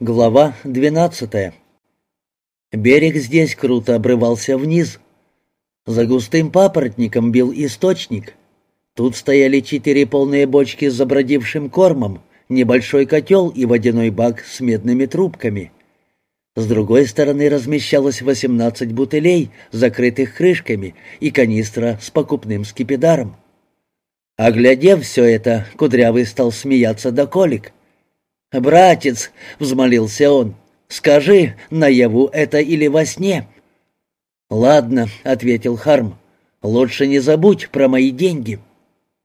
Глава двенадцатая. Берег здесь круто обрывался вниз. За густым папоротником бил источник. Тут стояли четыре полные бочки с забродившим кормом, небольшой котел и водяной бак с медными трубками. С другой стороны размещалось восемнадцать бутылей, закрытых крышками, и канистра с покупным скипидаром. Оглядев все это, Кудрявый стал смеяться до колик — «Братец», — взмолился он, — «скажи, наяву это или во сне?» «Ладно», — ответил Харм, — «лучше не забудь про мои деньги».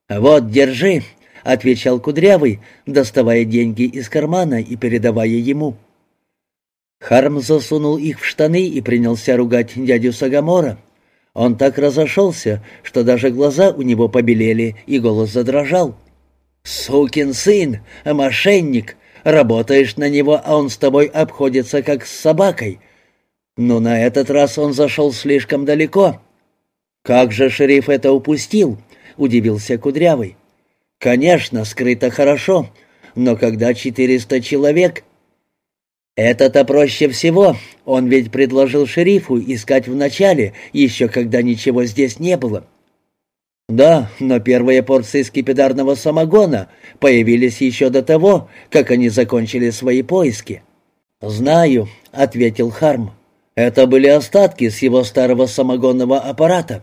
«Вот, держи», — отвечал Кудрявый, доставая деньги из кармана и передавая ему. Харм засунул их в штаны и принялся ругать дядю Сагамора. Он так разошелся, что даже глаза у него побелели и голос задрожал. «Сукин сын! Мошенник! Работаешь на него, а он с тобой обходится как с собакой. Но на этот раз он зашел слишком далеко. Как же шериф это упустил? Удивился Кудрявый. Конечно, скрыто хорошо, но когда четыреста человек... Это-то проще всего. Он ведь предложил шерифу искать вначале, еще когда ничего здесь не было. «Да, но первые порции скипидарного самогона появились еще до того, как они закончили свои поиски». «Знаю», — ответил Харм. «Это были остатки с его старого самогонного аппарата».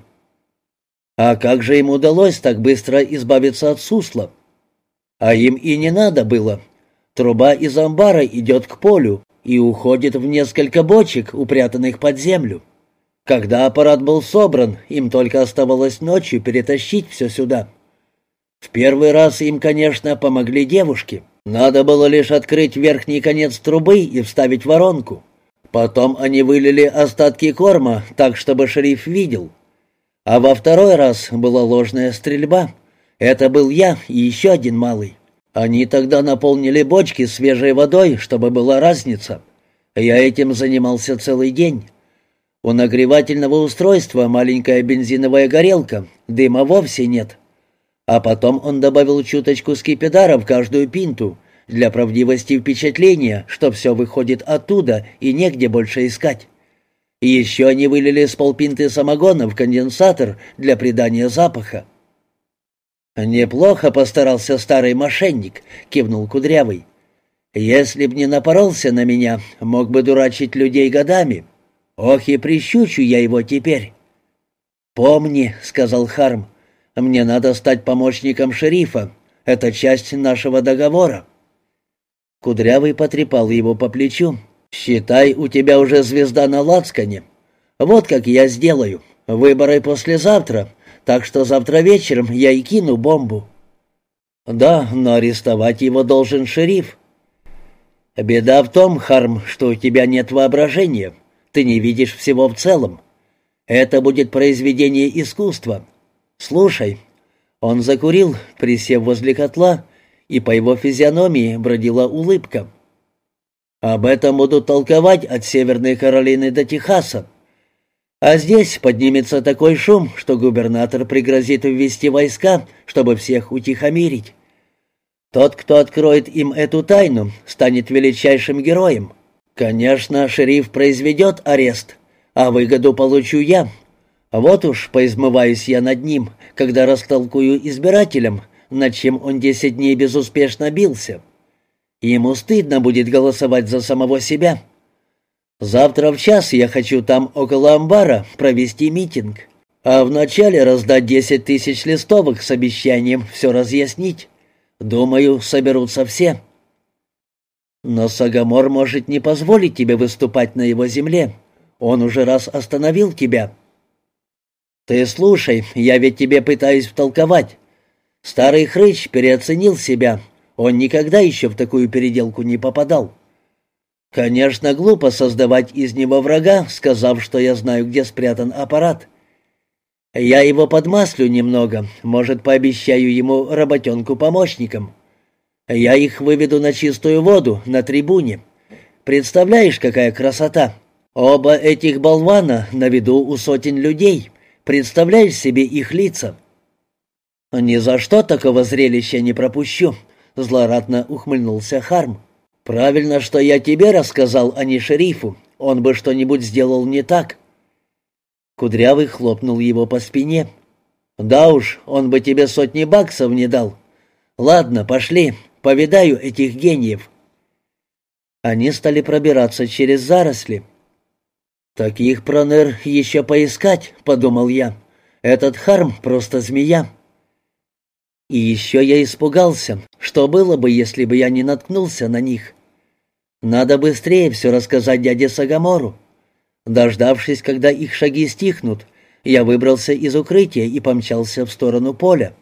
«А как же им удалось так быстро избавиться от сусла?» «А им и не надо было. Труба из амбара идет к полю и уходит в несколько бочек, упрятанных под землю». Когда аппарат был собран, им только оставалось ночью перетащить все сюда. В первый раз им, конечно, помогли девушки. Надо было лишь открыть верхний конец трубы и вставить воронку. Потом они вылили остатки корма так, чтобы шериф видел. А во второй раз была ложная стрельба. Это был я и еще один малый. Они тогда наполнили бочки свежей водой, чтобы была разница. Я этим занимался целый день. У нагревательного устройства маленькая бензиновая горелка, дыма вовсе нет. А потом он добавил чуточку скипидара в каждую пинту, для правдивости впечатления, что все выходит оттуда и негде больше искать. Еще они вылили с полпинты самогона в конденсатор для придания запаха. «Неплохо постарался старый мошенник», — кивнул Кудрявый. «Если б не напоролся на меня, мог бы дурачить людей годами». Ох, и прищучу я его теперь. «Помни», — сказал Харм, — «мне надо стать помощником шерифа. Это часть нашего договора». Кудрявый потрепал его по плечу. «Считай, у тебя уже звезда на лацкане. Вот как я сделаю. Выборы послезавтра, так что завтра вечером я и кину бомбу». «Да, но арестовать его должен шериф». «Беда в том, Харм, что у тебя нет воображения. Ты не видишь всего в целом. Это будет произведение искусства. Слушай». Он закурил, присев возле котла, и по его физиономии бродила улыбка. «Об этом будут толковать от Северной Каролины до Техаса. А здесь поднимется такой шум, что губернатор пригрозит ввести войска, чтобы всех утихомирить. Тот, кто откроет им эту тайну, станет величайшим героем. Конечно, шериф произведет арест, а выгоду получу я. Вот уж поизмываюсь я над ним, когда растолкую избирателям, над чем он десять дней безуспешно бился. Ему стыдно будет голосовать за самого себя. Завтра в час я хочу там около амбара провести митинг, а вначале раздать десять тысяч листовок с обещанием все разъяснить. Думаю, соберутся все. Но Сагамор может не позволить тебе выступать на его земле. Он уже раз остановил тебя. Ты слушай, я ведь тебе пытаюсь втолковать. Старый хрыч переоценил себя. Он никогда еще в такую переделку не попадал. Конечно, глупо создавать из него врага, сказав, что я знаю, где спрятан аппарат. Я его подмаслю немного, может, пообещаю ему работенку помощником. Я их выведу на чистую воду, на трибуне. Представляешь, какая красота? Оба этих болвана на виду у сотен людей. Представляешь себе их лица?» «Ни за что такого зрелища не пропущу», — злорадно ухмыльнулся Харм. «Правильно, что я тебе рассказал, а не шерифу. Он бы что-нибудь сделал не так». Кудрявый хлопнул его по спине. «Да уж, он бы тебе сотни баксов не дал. Ладно, пошли, повидаю этих гениев». Они стали пробираться через заросли. «Таких пронер еще поискать», — подумал я. «Этот харм просто змея». И еще я испугался, что было бы, если бы я не наткнулся на них. Надо быстрее все рассказать дяде Сагамору. Дождавшись, когда их шаги стихнут, я выбрался из укрытия и помчался в сторону поля.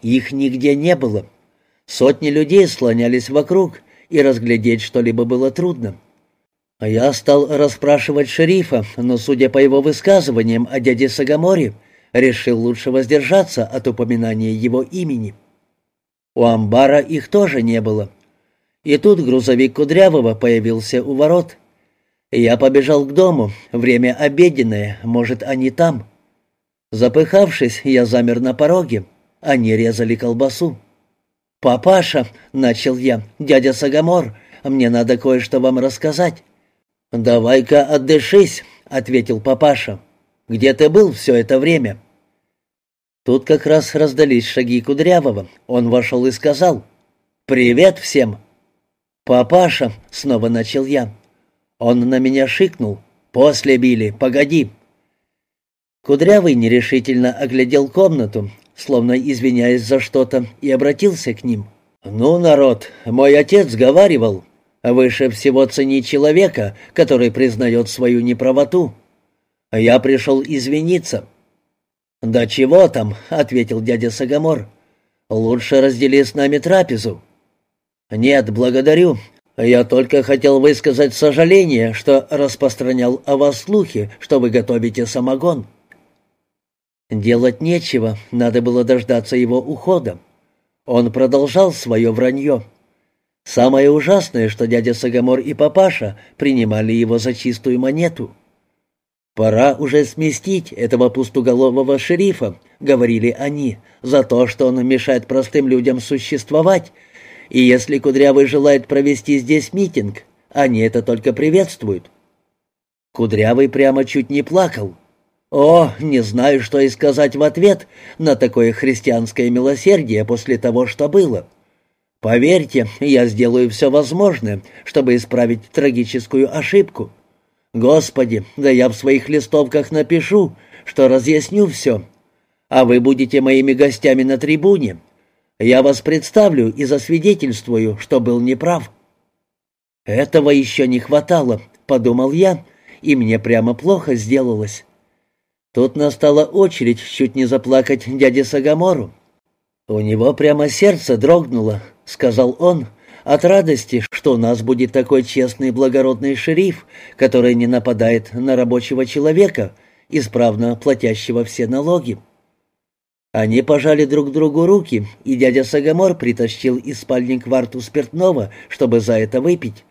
Их нигде не было. Сотни людей слонялись вокруг, и разглядеть что-либо было трудно. Я стал расспрашивать шерифа, но, судя по его высказываниям о дяде Сагаморе, решил лучше воздержаться от упоминания его имени. У амбара их тоже не было. И тут грузовик Кудрявого появился у ворот. Я побежал к дому, время обеденное, может, они там. Запыхавшись, я замер на пороге. Они резали колбасу. «Папаша», — начал я, — «дядя Сагамор, мне надо кое-что вам рассказать». «Давай-ка отдышись», — ответил папаша. «Где ты был все это время?» Тут как раз раздались шаги Кудрявого. Он вошел и сказал «Привет всем!» «Папаша», — снова начал я. Он на меня шикнул. «После били, погоди». Кудрявый нерешительно оглядел комнату, словно извиняясь за что-то, и обратился к ним. «Ну, народ, мой отец говаривал, выше всего цени человека, который признает свою неправоту. Я пришел извиниться». «Да чего там?» — ответил дядя Сагамор. «Лучше раздели с нами трапезу». «Нет, благодарю. Я только хотел высказать сожаление, что распространял о вас слухи, что вы готовите самогон». Делать нечего, надо было дождаться его ухода. Он продолжал свое вранье. Самое ужасное, что дядя Сагамор и папаша принимали его за чистую монету. «Пора уже сместить этого пустоголового шерифа», — говорили они, «за то, что он мешает простым людям существовать, и если Кудрявый желает провести здесь митинг, они это только приветствуют». Кудрявый прямо чуть не плакал. О, не знаю, что и сказать в ответ на такое христианское милосердие после того, что было. Поверьте, я сделаю все возможное, чтобы исправить трагическую ошибку. Господи, да я в своих листовках напишу, что разъясню все. А вы будете моими гостями на трибуне. Я вас представлю и засвидетельствую, что был неправ. Этого еще не хватало, подумал я, и мне прямо плохо сделалось. Тут настала очередь чуть не заплакать дяде Сагамору. «У него прямо сердце дрогнуло», — сказал он, — «от радости, что у нас будет такой честный благородный шериф, который не нападает на рабочего человека, исправно платящего все налоги». Они пожали друг другу руки, и дядя Сагамор притащил из спальни кварту спиртного, чтобы за это выпить.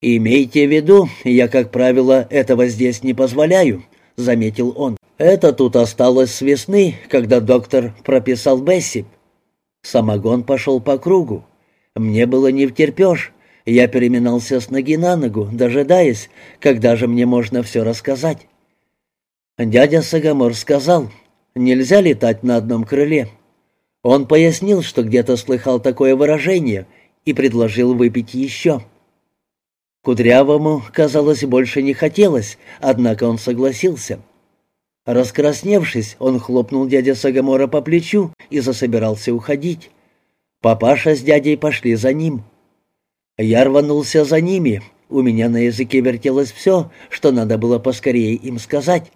«Имейте в виду, я, как правило, этого здесь не позволяю», — заметил он. «Это тут осталось с весны, когда доктор прописал Бесси». Самогон пошел по кругу. Мне было не втерпешь. Я переминался с ноги на ногу, дожидаясь, когда же мне можно все рассказать. Дядя Сагамор сказал, нельзя летать на одном крыле. Он пояснил, что где-то слыхал такое выражение, и предложил выпить еще. Кудрявому, казалось, больше не хотелось, однако он согласился. Раскрасневшись, он хлопнул дядя Сагамора по плечу и засобирался уходить. Папаша с дядей пошли за ним. Я рванулся за ними. У меня на языке вертелось все, что надо было поскорее им сказать.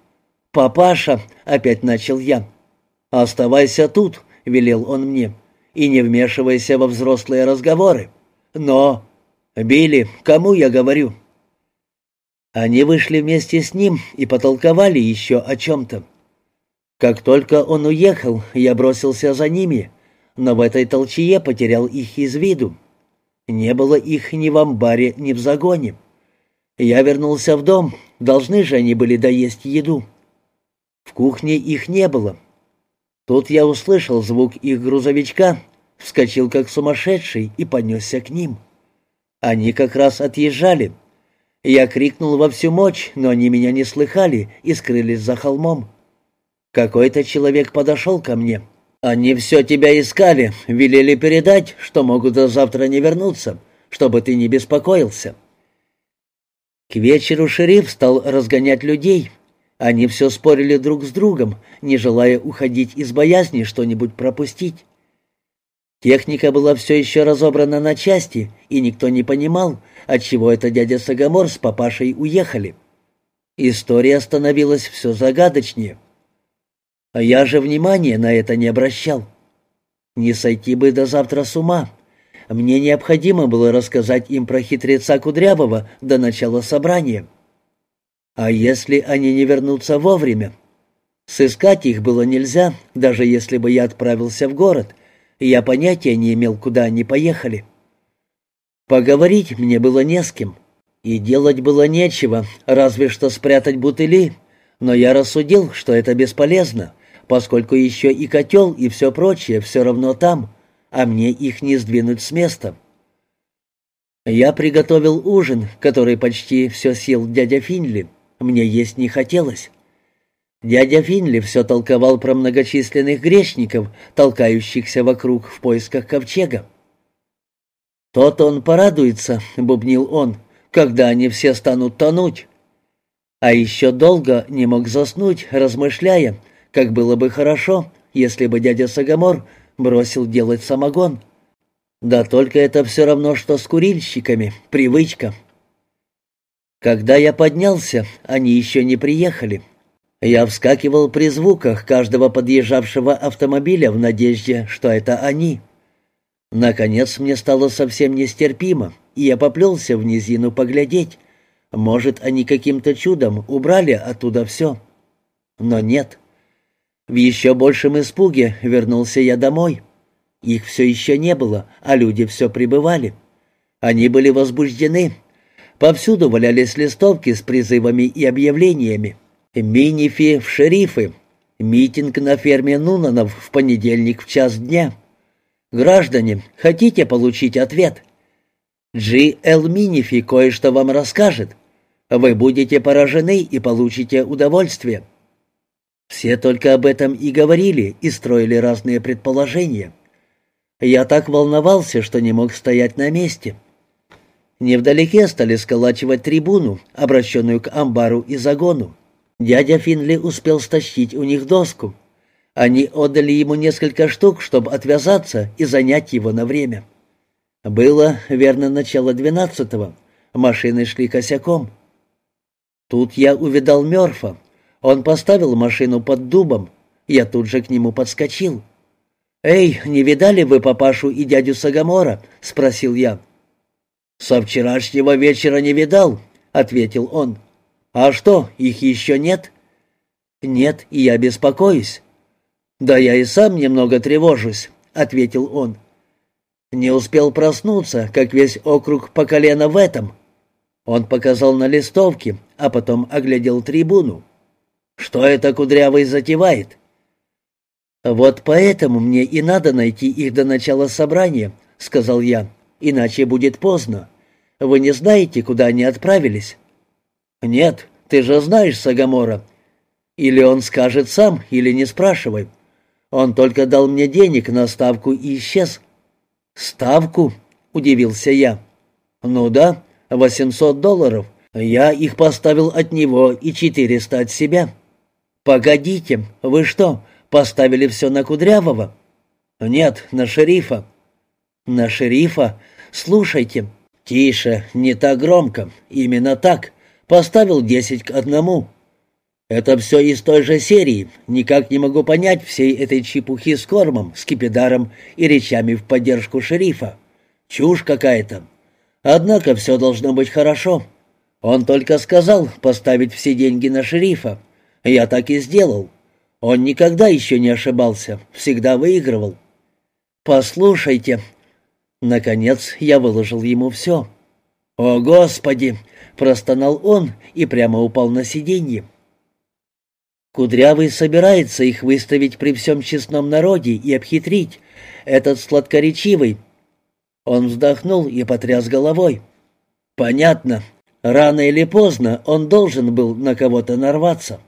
«Папаша!» — опять начал я. «Оставайся тут», — велел он мне, — «и не вмешивайся во взрослые разговоры». «Но...» «Билли, кому я говорю?» Они вышли вместе с ним и потолковали еще о чем-то. Как только он уехал, я бросился за ними, но в этой толчье потерял их из виду. Не было их ни в амбаре, ни в загоне. Я вернулся в дом, должны же они были доесть еду. В кухне их не было. Тут я услышал звук их грузовичка, вскочил как сумасшедший и понесся к ним. Они как раз отъезжали. Я крикнул во всю мощь, но они меня не слыхали и скрылись за холмом. Какой-то человек подошел ко мне. Они все тебя искали, велели передать, что могут до завтра не вернуться, чтобы ты не беспокоился. К вечеру шериф стал разгонять людей. Они все спорили друг с другом, не желая уходить из боязни что-нибудь пропустить. Техника была все еще разобрана на части, и никто не понимал, отчего это дядя Сагамор с папашей уехали. История становилась все загадочнее. А я же внимания на это не обращал. Не сойти бы до завтра с ума. Мне необходимо было рассказать им про хитреца Кудрявого до начала собрания. А если они не вернутся вовремя? Сыскать их было нельзя, даже если бы я отправился в город, я понятия не имел, куда они поехали. Поговорить мне было не с кем, и делать было нечего, разве что спрятать бутыли, но я рассудил, что это бесполезно, поскольку еще и котел и все прочее все равно там, а мне их не сдвинуть с места. Я приготовил ужин, который почти все съел дядя Финли. Мне есть не хотелось. Дядя Финли все толковал про многочисленных грешников, толкающихся вокруг в поисках ковчега. «Тот он порадуется», — бубнил он, — «когда они все станут тонуть». А еще долго не мог заснуть, размышляя, как было бы хорошо, если бы дядя Сагамор бросил делать самогон. Да только это все равно, что с курильщиками, привычка. Когда я поднялся, они еще не приехали. Я вскакивал при звуках каждого подъезжавшего автомобиля в надежде, что это они. Наконец мне стало совсем нестерпимо, и я поплелся в низину поглядеть. Может, они каким-то чудом убрали оттуда все. Но нет. В еще большем испуге вернулся я домой. Их все еще не было, а люди все пребывали. Они были возбуждены. Повсюду валялись листовки с призывами и объявлениями. Минифи в шерифы. Митинг на ферме Нунанов в понедельник в час дня. Граждане, хотите получить ответ? Джи Эл Минифи кое-что вам расскажет. Вы будете поражены и получите удовольствие. Все только об этом и говорили, и строили разные предположения. Я так волновался, что не мог стоять на месте. Невдалеке стали сколачивать трибуну, обращенную к амбару и загону. Дядя Финли успел стащить у них доску. Они отдали ему несколько штук, чтобы отвязаться и занять его на время. Было, верно, начало двенадцатого. Машины шли косяком. Тут я увидал Мёрфа. Он поставил машину под дубом. Я тут же к нему подскочил. «Эй, не видали вы папашу и дядю Сагамора?» — спросил я. «Со вчерашнего вечера не видал», — ответил он. «А что, их еще нет?» «Нет, и я беспокоюсь». «Да я и сам немного тревожусь», — ответил он. «Не успел проснуться, как весь округ по колено в этом». Он показал на листовке, а потом оглядел трибуну. «Что это Кудрявый затевает?» «Вот поэтому мне и надо найти их до начала собрания», — сказал я, — «иначе будет поздно. Вы не знаете, куда они отправились?» «Нет, ты же знаешь Сагамора. Или он скажет сам, или не спрашивай. Он только дал мне денег на ставку и исчез». «Ставку?» — удивился я. «Ну да, восемьсот долларов. Я их поставил от него и четыреста от себя». «Погодите, вы что, поставили все на Кудрявого?» «Нет, на шерифа». «На шерифа? Слушайте». «Тише, не так громко. Именно так. Поставил десять к одному. Это все из той же серии. Никак не могу понять всей этой чепухи с кормом, скипидаром и речами в поддержку шерифа. Чушь какая-то. Однако все должно быть хорошо. Он только сказал поставить все деньги на шерифа. Я так и сделал. Он никогда еще не ошибался, всегда выигрывал. «Послушайте». Наконец я выложил ему все. «О, Господи!» Простонал он и прямо упал на сиденье. Кудрявый собирается их выставить при всем честном народе и обхитрить. Этот сладкоречивый. Он вздохнул и потряс головой. «Понятно. Рано или поздно он должен был на кого-то нарваться».